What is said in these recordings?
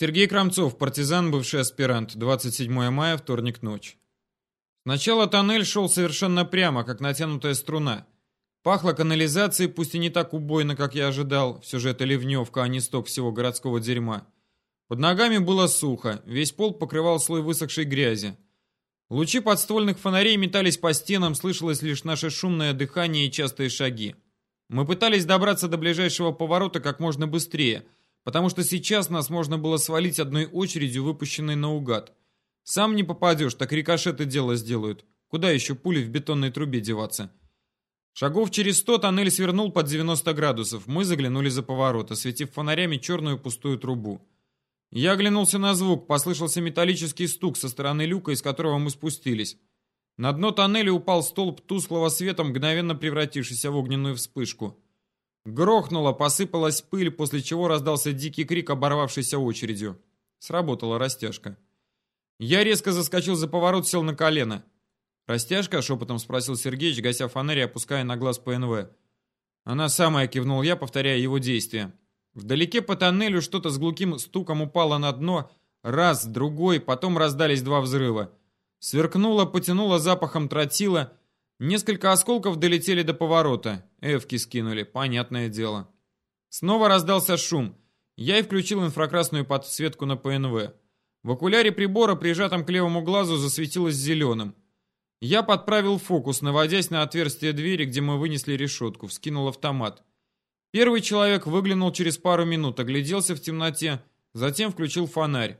Сергей Крамцов, партизан, бывший аспирант. 27 мая, вторник, ночь. Сначала тоннель шел совершенно прямо, как натянутая струна. Пахло канализацией, пусть и не так убойно, как я ожидал. Все же это ливневка, а не сток всего городского дерьма. Под ногами было сухо, весь пол покрывал слой высохшей грязи. Лучи подствольных фонарей метались по стенам, слышалось лишь наше шумное дыхание и частые шаги. Мы пытались добраться до ближайшего поворота как можно быстрее, потому что сейчас нас можно было свалить одной очередью, выпущенной наугад. Сам не попадешь, так рикошеты дело сделают. Куда еще пули в бетонной трубе деваться? Шагов через сто тоннель свернул под 90 градусов. Мы заглянули за поворот, осветив фонарями черную пустую трубу. Я оглянулся на звук, послышался металлический стук со стороны люка, из которого мы спустились. На дно тоннеля упал столб тусклого света, мгновенно превратившийся в огненную вспышку. Грохнуло, посыпалась пыль, после чего раздался дикий крик, оборвавшийся очередью. Сработала растяжка. Я резко заскочил за поворот, сел на колено. «Растяжка?» — шепотом спросил Сергеич, гася фонарь и опуская на глаз ПНВ. «Она самая», — кивнул я, повторяя его действия. Вдалеке по тоннелю что-то с глухим стуком упало на дно. Раз, другой, потом раздались два взрыва. Сверкнуло, потянуло запахом тротила. Несколько осколков долетели до поворота. Эвки скинули, понятное дело. Снова раздался шум. Я и включил инфракрасную подсветку на ПНВ. В окуляре прибора, прижатом к левому глазу, засветилось зеленым. Я подправил фокус, наводясь на отверстие двери, где мы вынесли решетку, вскинул автомат. Первый человек выглянул через пару минут, огляделся в темноте, затем включил фонарь.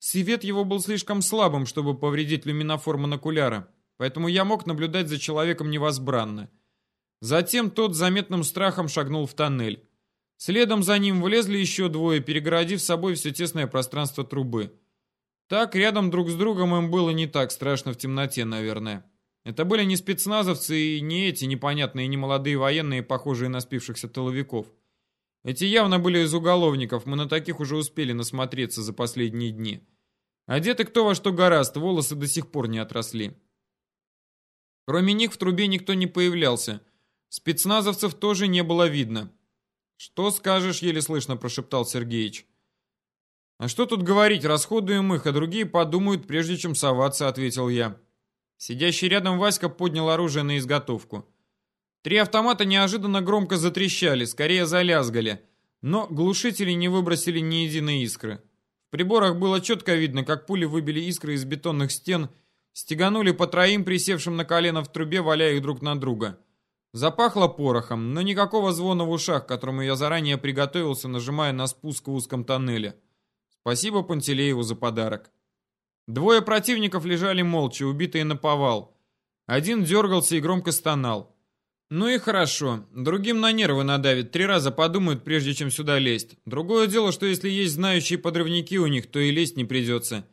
Свет его был слишком слабым, чтобы повредить люминофор монокуляра, поэтому я мог наблюдать за человеком невозбранно. Затем тот заметным страхом шагнул в тоннель. Следом за ним влезли еще двое, перегородив собой все тесное пространство трубы. Так, рядом друг с другом им было не так страшно в темноте, наверное. Это были не спецназовцы и не эти непонятные немолодые военные, похожие на спившихся тыловиков. Эти явно были из уголовников, мы на таких уже успели насмотреться за последние дни. Одеты кто во что гораст, волосы до сих пор не отросли. Кроме них в трубе никто не появлялся. Спецназовцев тоже не было видно. «Что скажешь?» — еле слышно прошептал Сергеич. «А что тут говорить, расходуем их, а другие подумают, прежде чем соваться», — ответил я. Сидящий рядом Васька поднял оружие на изготовку. Три автомата неожиданно громко затрещали, скорее залязгали, но глушители не выбросили ни единой искры. В приборах было четко видно, как пули выбили искры из бетонных стен, стеганули по троим, присевшим на колено в трубе, валяя их друг на друга. Запахло порохом, но никакого звона в ушах, к которому я заранее приготовился, нажимая на спуск в узком тоннеле. Спасибо Пантелееву за подарок. Двое противников лежали молча, убитые на повал. Один дергался и громко стонал. Ну и хорошо. Другим на нервы надавит, три раза подумают, прежде чем сюда лезть. Другое дело, что если есть знающие подрывники у них, то и лезть не придется.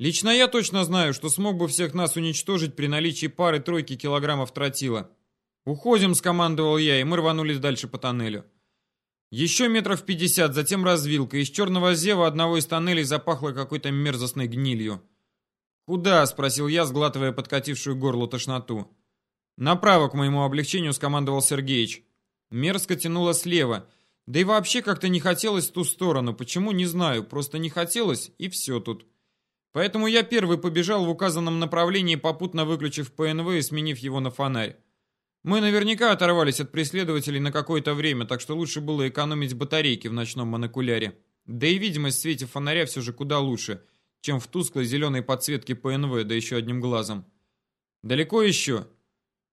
Лично я точно знаю, что смог бы всех нас уничтожить при наличии пары-тройки килограммов тротила. «Уходим», — скомандовал я, и мы рванулись дальше по тоннелю. Еще метров пятьдесят, затем развилка. Из черного зева одного из тоннелей запахло какой-то мерзостной гнилью. «Куда?» — спросил я, сглатывая подкатившую горло тошноту. «Направо, к моему облегчению», — скомандовал Сергеич. Мерзко тянуло слева. Да и вообще как-то не хотелось в ту сторону. Почему, не знаю. Просто не хотелось, и все тут. Поэтому я первый побежал в указанном направлении, попутно выключив ПНВ и сменив его на фонарь. Мы наверняка оторвались от преследователей на какое-то время, так что лучше было экономить батарейки в ночном монокуляре. Да и видимость в свете фонаря все же куда лучше — чем в тусклой зеленой подсветке ПНВ, да еще одним глазом. «Далеко еще?»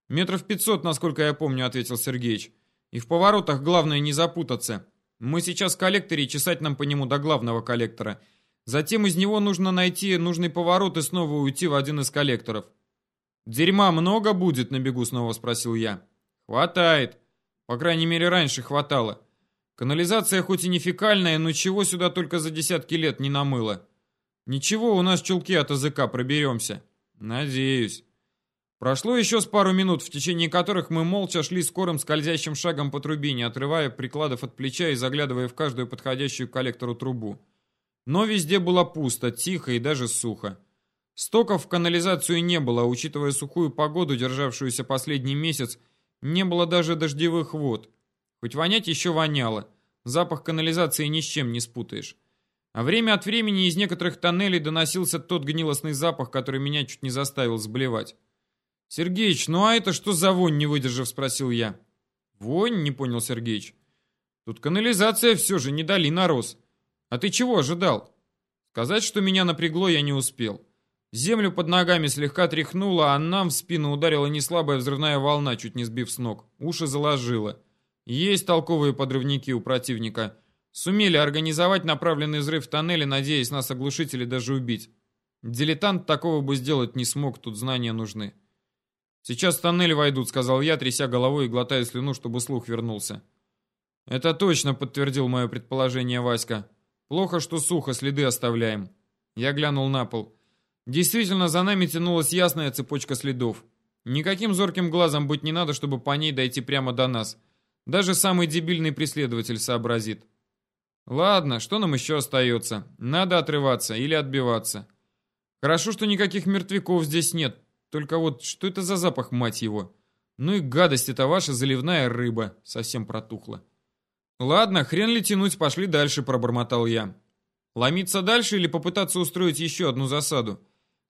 «Метров пятьсот, насколько я помню», — ответил Сергеич. «И в поворотах главное не запутаться. Мы сейчас в коллекторе, чесать нам по нему до главного коллектора. Затем из него нужно найти нужный поворот и снова уйти в один из коллекторов». «Дерьма много будет?» — на бегу снова спросил я. «Хватает. По крайней мере, раньше хватало. Канализация хоть и не фекальная, но чего сюда только за десятки лет не намыло. Ничего, у нас чулки от языка проберемся. Надеюсь. Прошло еще с пару минут, в течение которых мы молча шли скорым скользящим шагом по трубе, не отрывая прикладов от плеча и заглядывая в каждую подходящую к коллектору трубу. Но везде было пусто, тихо и даже сухо. Стоков в канализацию не было, а учитывая сухую погоду, державшуюся последний месяц, не было даже дождевых вод. Хоть вонять еще воняло. Запах канализации ни с чем не спутаешь. А время от времени из некоторых тоннелей доносился тот гнилостный запах, который меня чуть не заставил заболевать. «Сергеич, ну а это что за вонь, не выдержав?» — спросил я. «Вонь?» — не понял Сергеич. «Тут канализация все же, не долина рос. А ты чего ожидал?» Сказать, что меня напрягло, я не успел. Землю под ногами слегка тряхнуло, а нам в спину ударила неслабая взрывная волна, чуть не сбив с ног. Уши заложило. Есть толковые подрывники у противника. Сумели организовать направленный взрыв в тоннеле, надеясь нас оглушить или даже убить. Дилетант такого бы сделать не смог, тут знания нужны. «Сейчас в тоннель войдут», — сказал я, тряся головой и глотая слюну, чтобы слух вернулся. «Это точно», — подтвердил мое предположение Васька. «Плохо, что сухо, следы оставляем». Я глянул на пол. Действительно, за нами тянулась ясная цепочка следов. Никаким зорким глазом быть не надо, чтобы по ней дойти прямо до нас. Даже самый дебильный преследователь сообразит. Ладно, что нам еще остается? Надо отрываться или отбиваться. Хорошо, что никаких мертвяков здесь нет. Только вот, что это за запах, мать его? Ну и гадость это ваша заливная рыба. Совсем протухла. Ладно, хрен ли тянуть, пошли дальше, пробормотал я. Ломиться дальше или попытаться устроить еще одну засаду?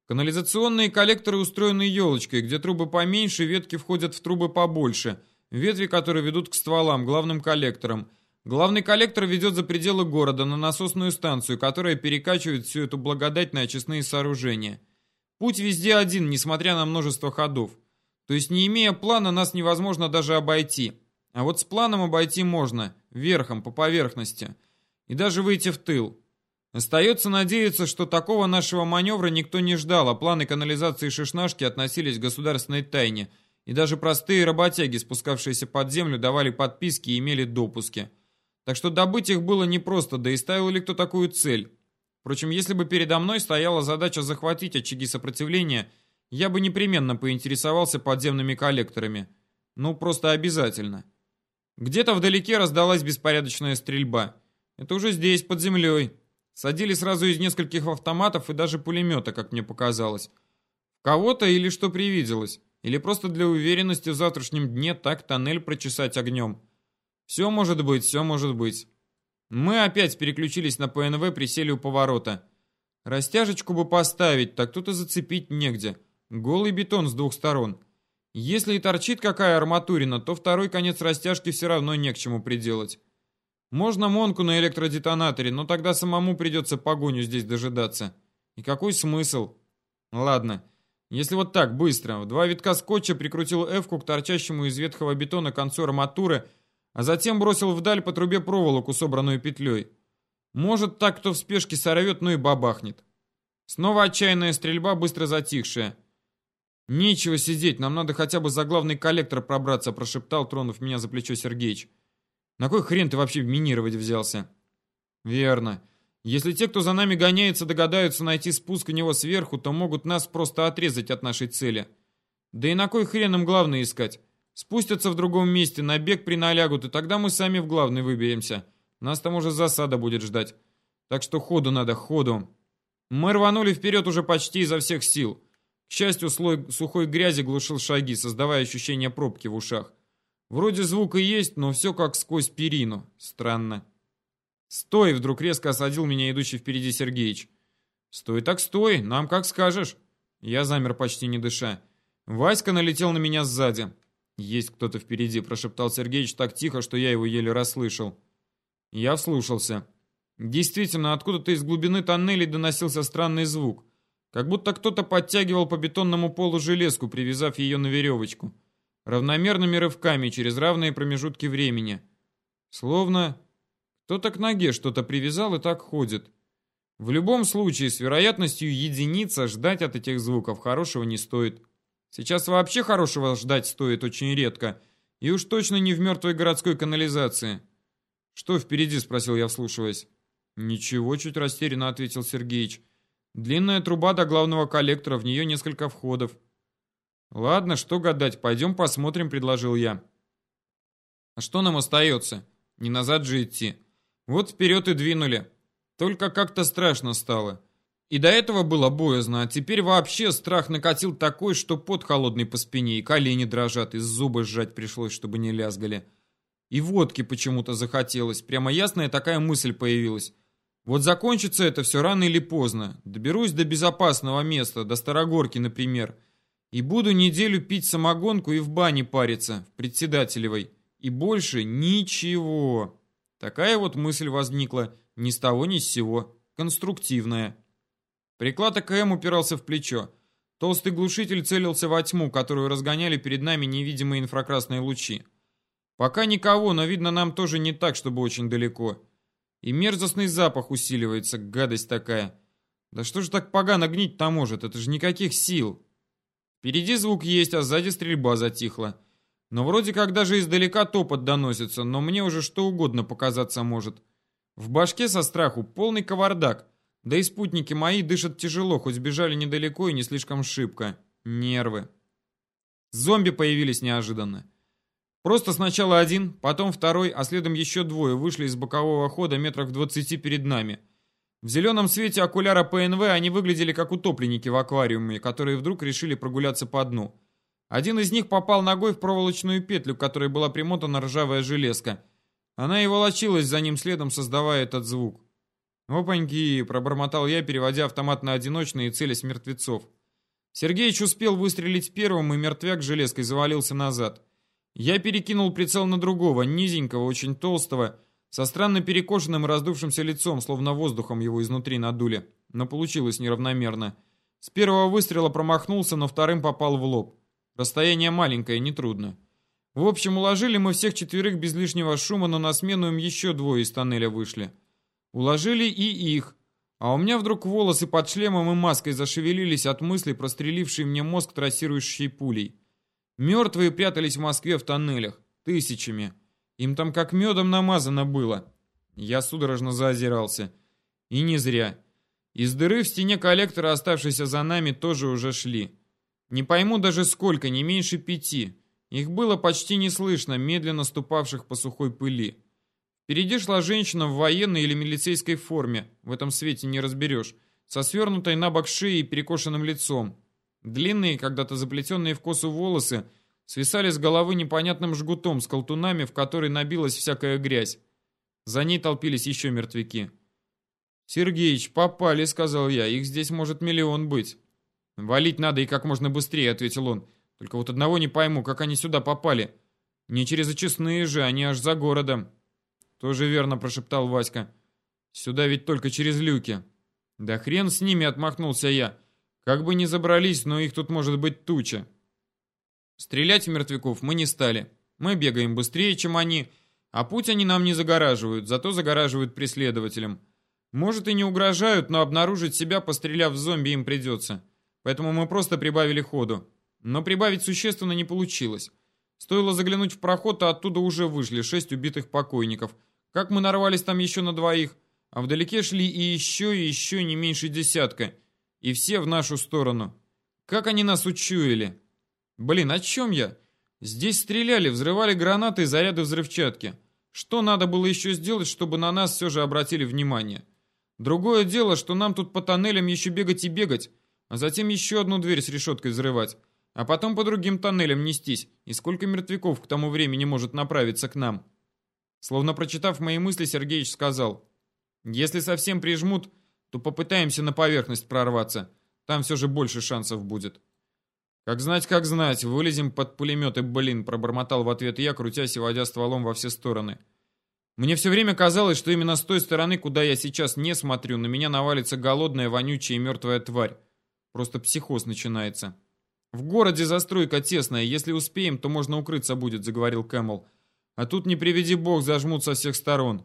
Канализационные коллекторы устроены елочкой, где трубы поменьше, ветки входят в трубы побольше, ветви, которые ведут к стволам, главным коллекторам. Главный коллектор ведет за пределы города на насосную станцию, которая перекачивает всю эту благодать на очистные сооружения. Путь везде один, несмотря на множество ходов. То есть, не имея плана, нас невозможно даже обойти. А вот с планом обойти можно, верхом, по поверхности. И даже выйти в тыл. Остается надеяться, что такого нашего маневра никто не ждал, а планы канализации Шишнашки относились к государственной тайне, и даже простые работяги, спускавшиеся под землю, давали подписки и имели допуски. Так что добыть их было непросто, да и ставил ли кто такую цель. Впрочем, если бы передо мной стояла задача захватить очаги сопротивления, я бы непременно поинтересовался подземными коллекторами. Ну, просто обязательно. Где-то вдалеке раздалась беспорядочная стрельба. Это уже здесь, под землей. Садили сразу из нескольких автоматов и даже пулемета, как мне показалось. Кого-то или что привиделось. Или просто для уверенности в завтрашнем дне так тоннель прочесать огнем. Все может быть, все может быть. Мы опять переключились на ПНВ, присели у поворота. Растяжечку бы поставить, так тут и зацепить негде. Голый бетон с двух сторон. Если и торчит какая арматурина, то второй конец растяжки все равно не к чему приделать. Можно Монку на электродетонаторе, но тогда самому придется погоню здесь дожидаться. И какой смысл? Ладно, если вот так, быстро. В два витка скотча прикрутил эвку к торчащему из ветхого бетона концу арматуры, а затем бросил вдаль по трубе проволоку, собранную петлей. Может, так кто в спешке сорвет, ну и бабахнет. Снова отчаянная стрельба, быстро затихшая. «Нечего сидеть, нам надо хотя бы за главный коллектор пробраться», прошептал, тронув меня за плечо Сергеич. На кой хрен ты вообще минировать взялся? Верно. Если те, кто за нами гоняется, догадаются найти спуск у него сверху, то могут нас просто отрезать от нашей цели. Да и на кой хрен им главное искать? Спустятся в другом месте, на бег приналягут, и тогда мы сами в главный выберемся. Нас там уже засада будет ждать. Так что ходу надо, ходу. Мы рванули вперед уже почти изо всех сил. К счастью, слой сухой грязи глушил шаги, создавая ощущение пробки в ушах. Вроде звук и есть, но все как сквозь перину. Странно. «Стой!» — вдруг резко осадил меня идущий впереди Сергеич. «Стой так стой, нам как скажешь». Я замер почти не дыша. Васька налетел на меня сзади. «Есть кто-то впереди», — прошептал Сергеич так тихо, что я его еле расслышал. Я вслушался. Действительно, откуда-то из глубины тоннелей доносился странный звук. Как будто кто-то подтягивал по бетонному полу железку, привязав ее на веревочку равномерными рывками через равные промежутки времени. Словно кто-то к ноге что-то привязал и так ходит. В любом случае, с вероятностью единица ждать от этих звуков хорошего не стоит. Сейчас вообще хорошего ждать стоит очень редко. И уж точно не в мертвой городской канализации. «Что впереди?» — спросил я, вслушиваясь. «Ничего», — чуть растерянно ответил Сергеич. «Длинная труба до главного коллектора, в нее несколько входов. «Ладно, что гадать, пойдем посмотрим», — предложил я. «А что нам остается? Не назад же идти. Вот вперед и двинули. Только как-то страшно стало. И до этого было боязно, а теперь вообще страх накатил такой, что пот холодный по спине, и колени дрожат, и зубы сжать пришлось, чтобы не лязгали. И водки почему-то захотелось. Прямо ясная такая мысль появилась. Вот закончится это все рано или поздно. Доберусь до безопасного места, до Старогорки, например. И буду неделю пить самогонку и в бане париться, в председателевой. И больше ничего. Такая вот мысль возникла ни с того ни с сего. Конструктивная. Приклад АКМ упирался в плечо. Толстый глушитель целился во тьму, которую разгоняли перед нами невидимые инфракрасные лучи. Пока никого, но видно нам тоже не так, чтобы очень далеко. И мерзостный запах усиливается, гадость такая. Да что же так погано гнить-то может, это же никаких сил. Впереди звук есть, а сзади стрельба затихла. Но вроде как даже издалека топот доносится, но мне уже что угодно показаться может. В башке со страху полный кавардак. Да и спутники мои дышат тяжело, хоть сбежали недалеко и не слишком шибко. Нервы. Зомби появились неожиданно. Просто сначала один, потом второй, а следом еще двое вышли из бокового хода метрах в двадцати перед нами. В зеленом свете окуляра ПНВ они выглядели как утопленники в аквариуме, которые вдруг решили прогуляться по дну. Один из них попал ногой в проволочную петлю, к которой была примотана ржавая железка. Она и волочилась за ним следом, создавая этот звук. «Опаньки!» — пробормотал я, переводя автомат на одиночный и целясь мертвецов. Сергеич успел выстрелить первым, и мертвяк железкой завалился назад. Я перекинул прицел на другого, низенького, очень толстого, со странно перекошенным и раздувшимся лицом, словно воздухом его изнутри надули. Но получилось неравномерно. С первого выстрела промахнулся, но вторым попал в лоб. Расстояние маленькое, нетрудно. В общем, уложили мы всех четверых без лишнего шума, но на смену им еще двое из тоннеля вышли. Уложили и их. А у меня вдруг волосы под шлемом и маской зашевелились от мысли, прострелившей мне мозг трассирующей пулей. Мертвые прятались в Москве в тоннелях. Тысячами. Им там как медом намазано было. Я судорожно заозирался. И не зря. Из дыры в стене коллектора, оставшейся за нами, тоже уже шли. Не пойму даже сколько, не меньше пяти. Их было почти не слышно, медленно ступавших по сухой пыли. Впереди шла женщина в военной или милицейской форме, в этом свете не разберешь, со свернутой на бок шеей и перекошенным лицом. Длинные, когда-то заплетенные в косу волосы свисали с головы непонятным жгутом с колтунами, в который набилась всякая грязь. За ней толпились еще мертвяки. «Сергеич, попали», — сказал я, — «их здесь может миллион быть». «Валить надо и как можно быстрее», — ответил он. «Только вот одного не пойму, как они сюда попали. Не через очистные же, они аж за городом». «Тоже верно», — прошептал Васька. «Сюда ведь только через люки». «Да хрен с ними», — отмахнулся я. «Как бы ни забрались, но их тут может быть туча». Стрелять в мертвяков мы не стали. Мы бегаем быстрее, чем они, а путь они нам не загораживают, зато загораживают преследователям. Может и не угрожают, но обнаружить себя, постреляв в зомби, им придется поэтому мы просто прибавили ходу. Но прибавить существенно не получилось. Стоило заглянуть в проход, а оттуда уже вышли шесть убитых покойников. Как мы нарвались там еще на двоих, а вдалеке шли и еще, и еще не меньше десятка. И все в нашу сторону. Как они нас учуяли? Блин, о чем я? Здесь стреляли, взрывали гранаты и заряды взрывчатки. Что надо было еще сделать, чтобы на нас все же обратили внимание? Другое дело, что нам тут по тоннелям еще бегать и бегать, а затем еще одну дверь с решеткой взрывать, а потом по другим тоннелям нестись, и сколько мертвяков к тому времени может направиться к нам. Словно прочитав мои мысли, Сергеич сказал, «Если совсем прижмут, то попытаемся на поверхность прорваться, там все же больше шансов будет». «Как знать, как знать, вылезем под пулеметы, блин», пробормотал в ответ я, крутясь и водя стволом во все стороны. Мне все время казалось, что именно с той стороны, куда я сейчас не смотрю, на меня навалится голодная, вонючая и мертвая тварь. Просто психоз начинается. В городе застройка тесная, если успеем, то можно укрыться будет, заговорил Кэмл. А тут не приведи бог, зажмут со всех сторон.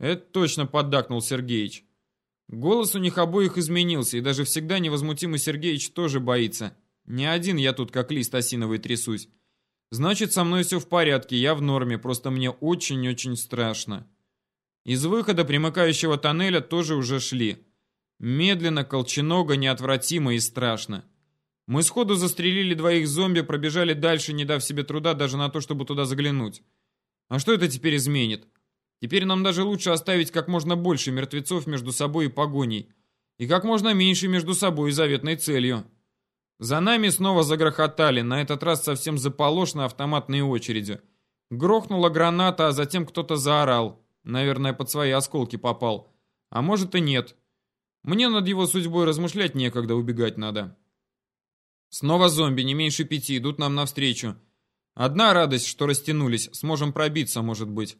Это точно поддакнул Сергеич. Голос у них обоих изменился, и даже всегда невозмутимый Сергеич тоже боится. Не один я тут как лист осиновый трясусь. Значит, со мной все в порядке, я в норме, просто мне очень-очень страшно. Из выхода примыкающего тоннеля тоже уже шли. Медленно, колченога, неотвратимо и страшно. Мы сходу застрелили двоих зомби, пробежали дальше, не дав себе труда даже на то, чтобы туда заглянуть. А что это теперь изменит? Теперь нам даже лучше оставить как можно больше мертвецов между собой и погоней. И как можно меньше между собой и заветной целью. За нами снова загрохотали, на этот раз совсем заполошно автоматные очереди. Грохнула граната, а затем кто-то заорал. Наверное, под свои осколки попал. А может и нет. Мне над его судьбой размышлять некогда, убегать надо. Снова зомби, не меньше пяти, идут нам навстречу. Одна радость, что растянулись, сможем пробиться, может быть.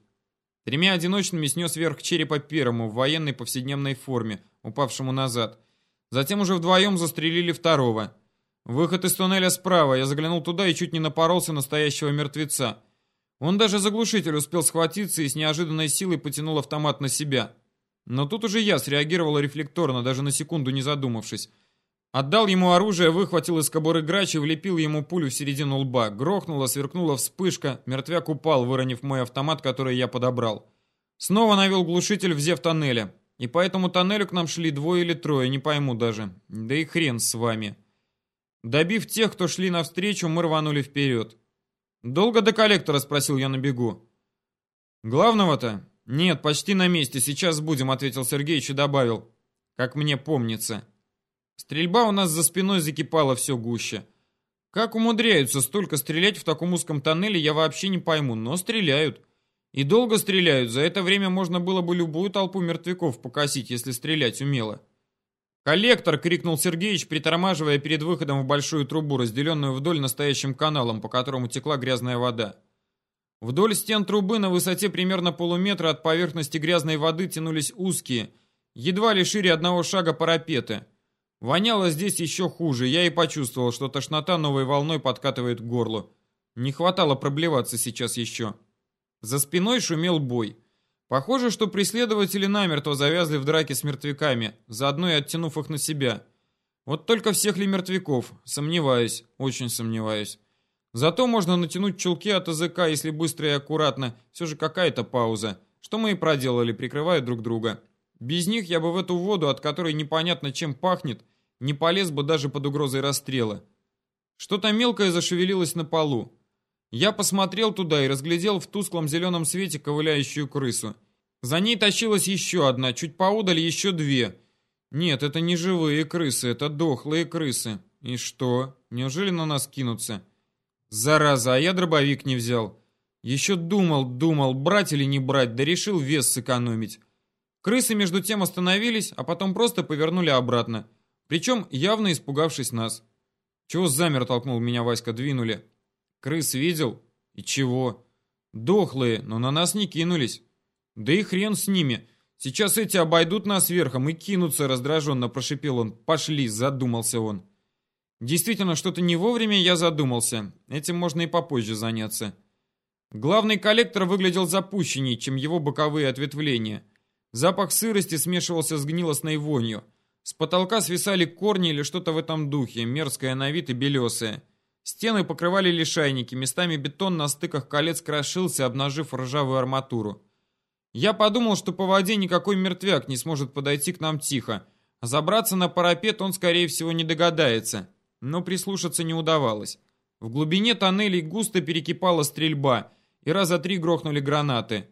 Тремя одиночными снес вверх черепа первому в военной повседневной форме, упавшему назад. Затем уже вдвоем застрелили второго. Выход из туннеля справа, я заглянул туда и чуть не напоролся настоящего мертвеца. Он даже заглушитель успел схватиться и с неожиданной силой потянул автомат на себя. Но тут уже я среагировал рефлекторно, даже на секунду не задумавшись. Отдал ему оружие, выхватил из кобуры грач и влепил ему пулю в середину лба. Грохнула, сверкнула вспышка, мертвяк упал, выронив мой автомат, который я подобрал. Снова навел глушитель в зев тоннеля. И по этому тоннелю к нам шли двое или трое, не пойму даже. Да и хрен с вами. Добив тех, кто шли навстречу, мы рванули вперед. «Долго до коллектора?» — спросил я на бегу. «Главного-то?» «Нет, почти на месте, сейчас будем», — ответил Сергеич и добавил. «Как мне помнится». Стрельба у нас за спиной закипала все гуще. Как умудряются столько стрелять в таком узком тоннеле, я вообще не пойму, но стреляют. И долго стреляют, за это время можно было бы любую толпу мертвяков покосить, если стрелять умело. «Коллектор!» — крикнул Сергеич, притормаживая перед выходом в большую трубу, разделенную вдоль настоящим каналом, по которому текла грязная вода. Вдоль стен трубы на высоте примерно полуметра от поверхности грязной воды тянулись узкие, едва ли шире одного шага парапеты — Воняло здесь еще хуже, я и почувствовал, что тошнота новой волной подкатывает к горлу. Не хватало проблеваться сейчас еще. За спиной шумел бой. Похоже, что преследователи намертво завязли в драке с мертвяками, заодно и оттянув их на себя. Вот только всех ли мертвяков? Сомневаюсь, очень сомневаюсь. Зато можно натянуть чулки от языка, если быстро и аккуратно. Все же какая-то пауза. Что мы и проделали, прикрывая друг друга. Без них я бы в эту воду, от которой непонятно чем пахнет, не полез бы даже под угрозой расстрела. Что-то мелкое зашевелилось на полу. Я посмотрел туда и разглядел в тусклом зеленом свете ковыляющую крысу. За ней тащилась еще одна, чуть поудаль еще две. Нет, это не живые крысы, это дохлые крысы. И что? Неужели на нас кинутся? Зараза, а я дробовик не взял. Еще думал, думал, брать или не брать, да решил вес сэкономить. Крысы между тем остановились, а потом просто повернули обратно. Причем явно испугавшись нас. «Чего замер?» — толкнул меня Васька, двинули. «Крыс видел? И чего? Дохлые, но на нас не кинулись. Да и хрен с ними. Сейчас эти обойдут нас верхом и кинутся, раздраженно прошипел он. Пошли, задумался он. Действительно, что-то не вовремя я задумался. Этим можно и попозже заняться. Главный коллектор выглядел запущенней, чем его боковые ответвления — Запах сырости смешивался с гнилостной вонью. С потолка свисали корни или что-то в этом духе, мерзкое на вид и белесое. Стены покрывали лишайники, местами бетон на стыках колец крошился, обнажив ржавую арматуру. Я подумал, что по воде никакой мертвяк не сможет подойти к нам тихо. А забраться на парапет он, скорее всего, не догадается. Но прислушаться не удавалось. В глубине тоннелей густо перекипала стрельба, и раза три грохнули гранаты.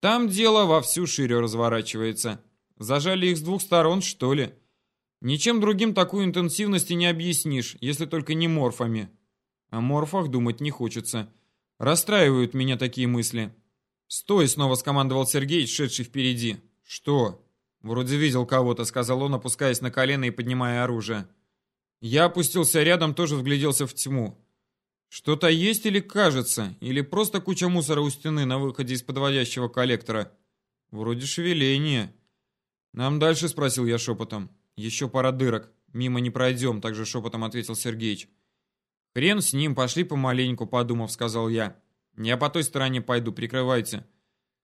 Там дело во всю шире разворачивается. Зажали их с двух сторон, что ли? Ничем другим такую интенсивность и не объяснишь, если только не морфами. О морфах думать не хочется. Расстраивают меня такие мысли. «Стой!» — снова скомандовал Сергей, шедший впереди. «Что?» «Вроде видел кого-то», — сказал он, опускаясь на колено и поднимая оружие. Я опустился рядом, тоже вгляделся в тьму. Что-то есть или кажется, или просто куча мусора у стены на выходе из подводящего коллектора. Вроде шевеление. Нам дальше, спросил я шепотом. Еще пара дырок. Мимо не пройдем, также шепотом ответил Сергеич. Хрен с ним, пошли помаленьку, подумав, сказал я. Я по той стороне пойду, прикрывайте.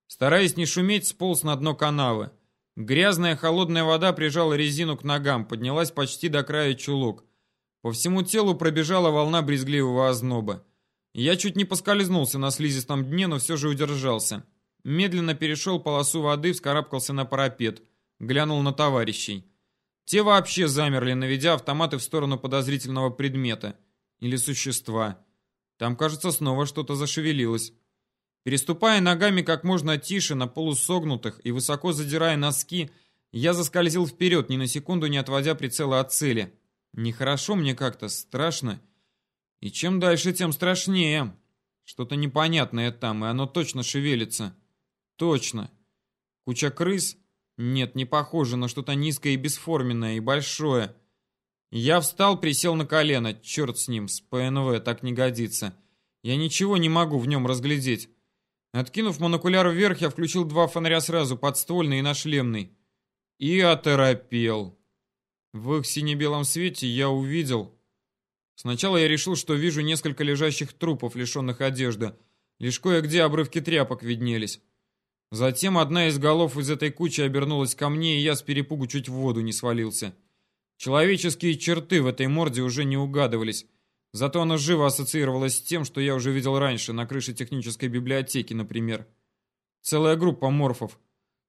Стараясь не шуметь, сполз на дно канавы. Грязная холодная вода прижала резину к ногам, поднялась почти до края чулок. По всему телу пробежала волна брезгливого озноба. Я чуть не поскользнулся на слизистом дне, но все же удержался. Медленно перешел полосу воды, вскарабкался на парапет. Глянул на товарищей. Те вообще замерли, наведя автоматы в сторону подозрительного предмета. Или существа. Там, кажется, снова что-то зашевелилось. Переступая ногами как можно тише, на полусогнутых и высоко задирая носки, я заскользил вперед, ни на секунду не отводя прицела от цели. Нехорошо мне как-то, страшно. И чем дальше, тем страшнее. Что-то непонятное там, и оно точно шевелится. Точно. Куча крыс. Нет, не похоже на что-то низкое и бесформенное, и большое. Я встал, присел на колено. Черт с ним, с ПНВ, так не годится. Я ничего не могу в нем разглядеть. Откинув монокуляр вверх, я включил два фонаря сразу, подствольный и нашлемный. И оторопел. В их сине-белом свете я увидел... Сначала я решил, что вижу несколько лежащих трупов, лишенных одежды. Лишь кое-где обрывки тряпок виднелись. Затем одна из голов из этой кучи обернулась ко мне, и я с перепугу чуть в воду не свалился. Человеческие черты в этой морде уже не угадывались. Зато она живо ассоциировалась с тем, что я уже видел раньше, на крыше технической библиотеки, например. Целая группа морфов.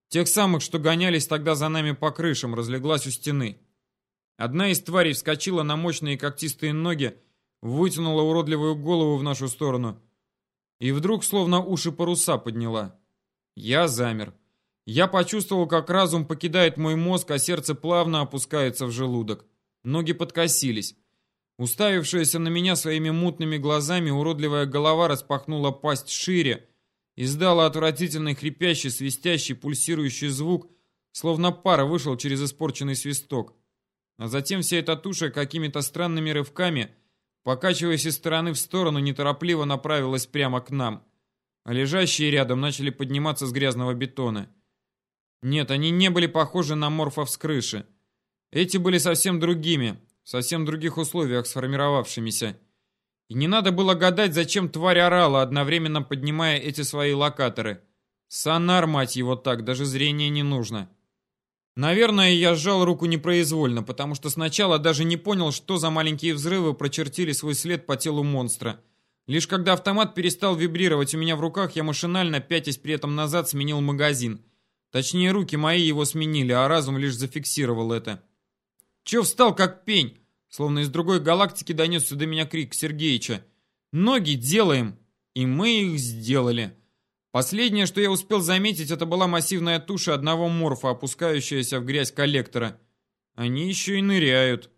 Тех самых, что гонялись тогда за нами по крышам, разлеглась у стены. Одна из тварей вскочила на мощные когтистые ноги, вытянула уродливую голову в нашу сторону и вдруг словно уши паруса подняла. Я замер. Я почувствовал, как разум покидает мой мозг, а сердце плавно опускается в желудок. Ноги подкосились. Уставившаяся на меня своими мутными глазами, уродливая голова распахнула пасть шире, издала отвратительный хрипящий, свистящий, пульсирующий звук, словно пара вышел через испорченный свисток. А затем вся эта туша какими-то странными рывками, покачиваясь из стороны в сторону, неторопливо направилась прямо к нам. А лежащие рядом начали подниматься с грязного бетона. Нет, они не были похожи на морфов с крыши. Эти были совсем другими, в совсем других условиях сформировавшимися. И не надо было гадать, зачем тварь орала, одновременно поднимая эти свои локаторы. Сонар, мать его так, даже зрения не нужно. Наверное, я сжал руку непроизвольно, потому что сначала даже не понял, что за маленькие взрывы прочертили свой след по телу монстра. Лишь когда автомат перестал вибрировать у меня в руках, я машинально, пятясь при этом назад, сменил магазин. Точнее, руки мои его сменили, а разум лишь зафиксировал это. Че встал как пень? Словно из другой галактики донесся до меня крик Сергеича. Ноги делаем! И мы их сделали. Последнее, что я успел заметить, это была массивная туша одного морфа, опускающаяся в грязь коллектора. Они еще и ныряют.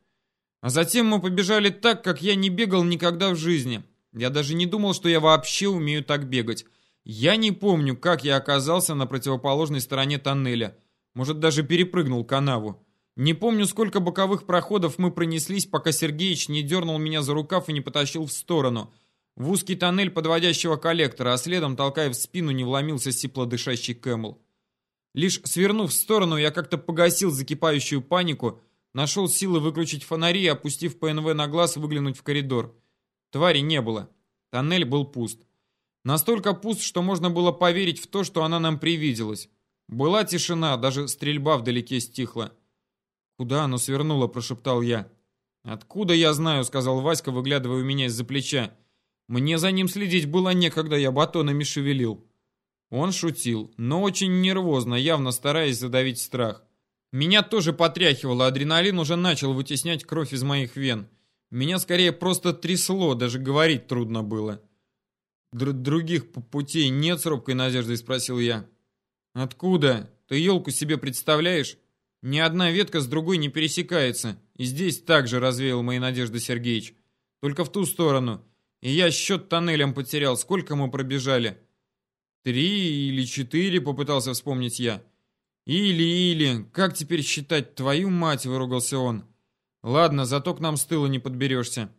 А затем мы побежали так, как я не бегал никогда в жизни. Я даже не думал, что я вообще умею так бегать. Я не помню, как я оказался на противоположной стороне тоннеля. Может, даже перепрыгнул канаву. Не помню, сколько боковых проходов мы пронеслись, пока Сергеич не дернул меня за рукав и не потащил в сторону. В узкий тоннель подводящего коллектора, а следом, толкая в спину, не вломился сипло-дышащий Кэмл. Лишь свернув в сторону, я как-то погасил закипающую панику, нашел силы выключить фонари и, опустив ПНВ на глаз, выглянуть в коридор. Твари не было. Тоннель был пуст. Настолько пуст, что можно было поверить в то, что она нам привиделась. Была тишина, даже стрельба вдалеке стихла. «Куда оно свернуло?» – прошептал я. «Откуда я знаю?» – сказал Васька, выглядывая у меня из-за плеча. «Мне за ним следить было некогда, я батонами шевелил». Он шутил, но очень нервозно, явно стараясь задавить страх. Меня тоже потряхивало, адреналин уже начал вытеснять кровь из моих вен. Меня скорее просто трясло, даже говорить трудно было. Др «Других путей нет?» — с робкой надеждой спросил я. «Откуда? Ты елку себе представляешь? Ни одна ветка с другой не пересекается. И здесь также развеял мои надежды Сергеич. Только в ту сторону. И я счет тоннелям потерял. Сколько мы пробежали? Три или четыре, попытался вспомнить я. Или-или. Как теперь считать? Твою мать, выругался он. Ладно, зато к нам с тыла не подберешься.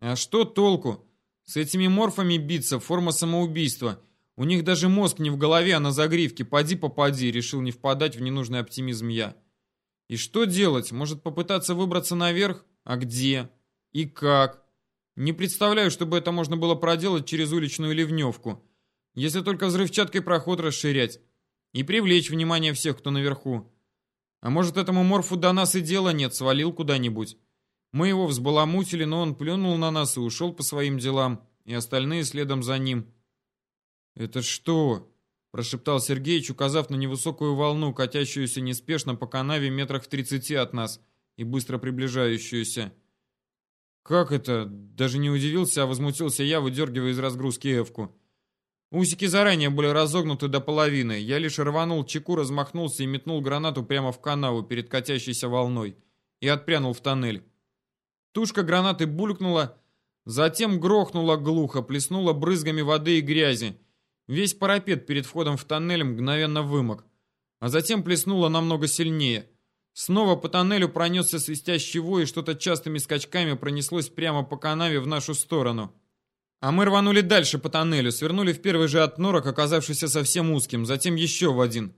А что толку? С этими морфами биться, форма самоубийства. У них даже мозг не в голове, а на загривке. Поди попади, решил не впадать в ненужный оптимизм я. И что делать? Может попытаться выбраться наверх? А где? И как? Не представляю, чтобы это можно было проделать через уличную ливневку. Если только взрывчаткой проход расширять. И привлечь внимание всех, кто наверху. А может этому морфу до нас и дела нет, свалил куда-нибудь. Мы его взбаламутили, но он плюнул на нас и ушел по своим делам, и остальные следом за ним. «Это что?» прошептал Сергеич, указав на невысокую волну, катящуюся неспешно по канаве метрах в тридцати от нас и быстро приближающуюся. «Как это?» Даже не удивился, а возмутился я, выдергивая из разгрузки эвку. Усики заранее были разогнуты до половины. Я лишь рванул чеку, размахнулся и метнул гранату прямо в канаву перед катящейся волной. И отпрянул в тоннель. Тушка гранаты булькнула, затем грохнула глухо, плеснула брызгами воды и грязи. Весь парапет перед входом в тоннель мгновенно вымок. а затем плеснуло намного сильнее. Снова по тоннелю пронесся свистящий вой, и что-то частыми скачками пронеслось прямо по канаве в нашу сторону. А мы рванули дальше по тоннелю, свернули в первый же отнорок, оказавшийся совсем узким, затем еще в один.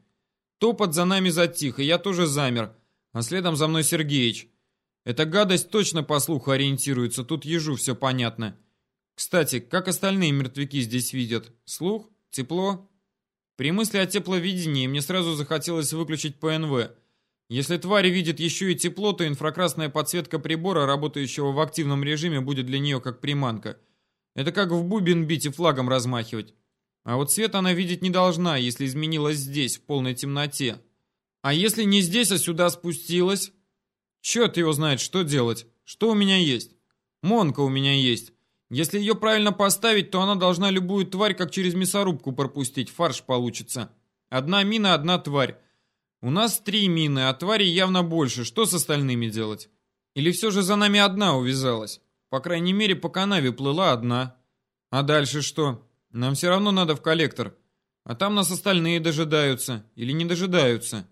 Топот за нами затих, и я тоже замер, а следом за мной Сергеич. Эта гадость точно по слуху ориентируется, тут ежу все понятно. Кстати, как остальные мертвяки здесь видят? Слух? Тепло? При мысли о тепловидении мне сразу захотелось выключить ПНВ. Если тварь видит еще и тепло, то инфракрасная подсветка прибора, работающего в активном режиме, будет для нее как приманка. Это как в бубен бить и флагом размахивать. А вот свет она видеть не должна, если изменилась здесь, в полной темноте. А если не здесь, а сюда спустилась? Черт его знает, что делать. Что у меня есть? Монка у меня есть. Если ее правильно поставить, то она должна любую тварь как через мясорубку пропустить, фарш получится. Одна мина, одна тварь. У нас три мины, а тварей явно больше. Что с остальными делать? Или все же за нами одна увязалась? По крайней мере, по канаве плыла одна. А дальше что? Нам все равно надо в коллектор. А там нас остальные дожидаются. Или не дожидаются.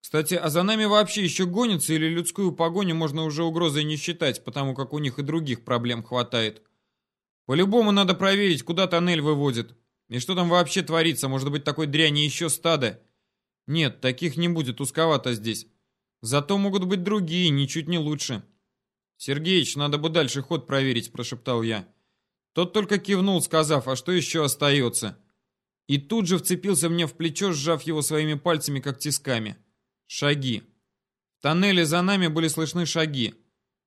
Кстати, а за нами вообще еще гонятся или людскую погоню можно уже угрозой не считать, потому как у них и других проблем хватает. По-любому надо проверить, куда тоннель выводит. И что там вообще творится, может быть такой дряни еще стадо? Нет, таких не будет, узковато здесь. Зато могут быть другие, ничуть не лучше. «Сергеич, надо бы дальше ход проверить», – прошептал я. Тот только кивнул, сказав, а что еще остается? И тут же вцепился мне в плечо, сжав его своими пальцами, как тисками. Шаги. В тоннеле за нами были слышны шаги.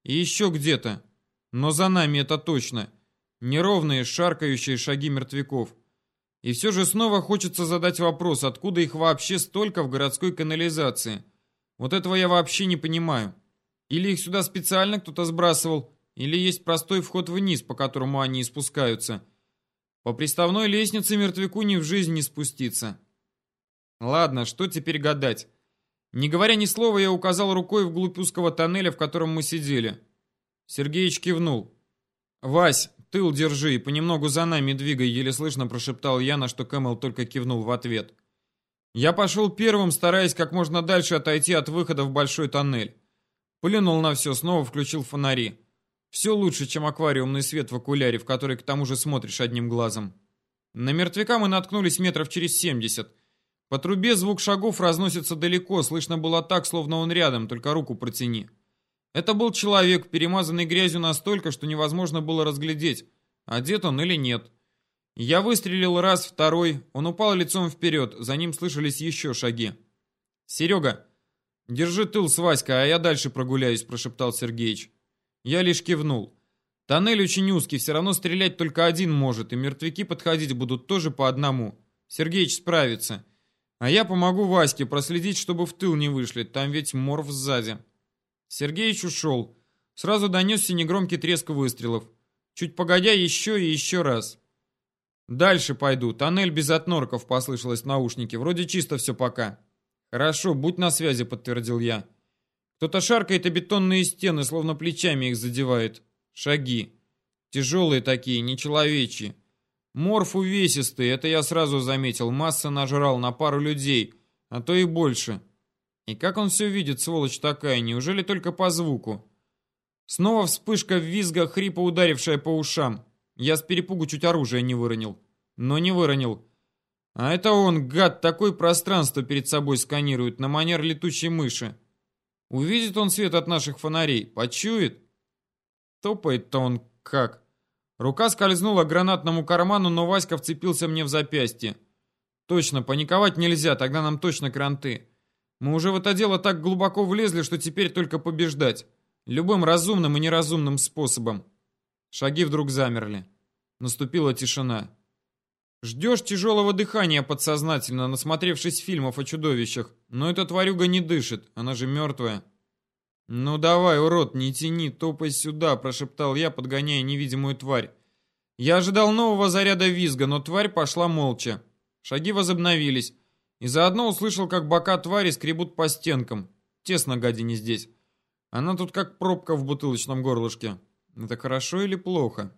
И еще где-то. Но за нами это точно. Неровные, шаркающие шаги мертвяков. И все же снова хочется задать вопрос, откуда их вообще столько в городской канализации. Вот этого я вообще не понимаю. Или их сюда специально кто-то сбрасывал, или есть простой вход вниз, по которому они и спускаются. По приставной лестнице мертвяку ни в жизнь не спуститься. Ладно, что теперь гадать? Не говоря ни слова, я указал рукой вглубь узкого тоннеля, в котором мы сидели. Сергеич кивнул. «Вась, «Тыл держи и понемногу за нами двигай», — еле слышно прошептал я, на что Кэмэл только кивнул в ответ. Я пошел первым, стараясь как можно дальше отойти от выхода в большой тоннель. Плюнул на все, снова включил фонари. Все лучше, чем аквариумный свет в окуляре, в который к тому же смотришь одним глазом. На мертвяка мы наткнулись метров через семьдесят. По трубе звук шагов разносится далеко, слышно было так, словно он рядом, только руку протяни. Это был человек, перемазанный грязью настолько, что невозможно было разглядеть, одет он или нет. Я выстрелил раз, второй, он упал лицом вперед, за ним слышались еще шаги. «Серега, держи тыл с Васькой, а я дальше прогуляюсь», прошептал Сергеич. Я лишь кивнул. Тоннель очень узкий, все равно стрелять только один может, и мертвяки подходить будут тоже по одному. Сергеич справится. А я помогу Ваське проследить, чтобы в тыл не вышли, там ведь морф сзади. Сергеич ушел. Сразу донесся негромкий треск выстрелов. Чуть погодя, еще и еще раз. «Дальше пойду. Тоннель без отнорков», — послышалось в наушнике. «Вроде чисто все пока». «Хорошо, будь на связи», — подтвердил я. Кто-то шаркает о бетонные стены, словно плечами их задевает. Шаги. Тяжелые такие, нечеловечьи. Морф увесистый, это я сразу заметил. Масса нажрал на пару людей, а то и больше. И как он все видит, сволочь такая, неужели только по звуку? Снова вспышка визга, хрипа ударившая по ушам. Я с перепугу чуть оружие не выронил. Но не выронил. А это он, гад, такое пространство перед собой сканирует, на манер летучей мыши. Увидит он свет от наших фонарей, почует. Топает-то он как. Рука скользнула к гранатному карману, но Васька вцепился мне в запястье. Точно, паниковать нельзя, тогда нам точно кранты. Мы уже в это дело так глубоко влезли, что теперь только побеждать. Любым разумным и неразумным способом. Шаги вдруг замерли. Наступила тишина. Ждешь тяжелого дыхания подсознательно, насмотревшись фильмов о чудовищах. Но эта тварюга не дышит, она же мертвая. «Ну давай, урод, не тяни, топай сюда», – прошептал я, подгоняя невидимую тварь. Я ожидал нового заряда визга, но тварь пошла молча. Шаги возобновились. И заодно услышал, как бока твари скребут по стенкам. Тесно гадине здесь. Она тут как пробка в бутылочном горлышке. Это хорошо или плохо?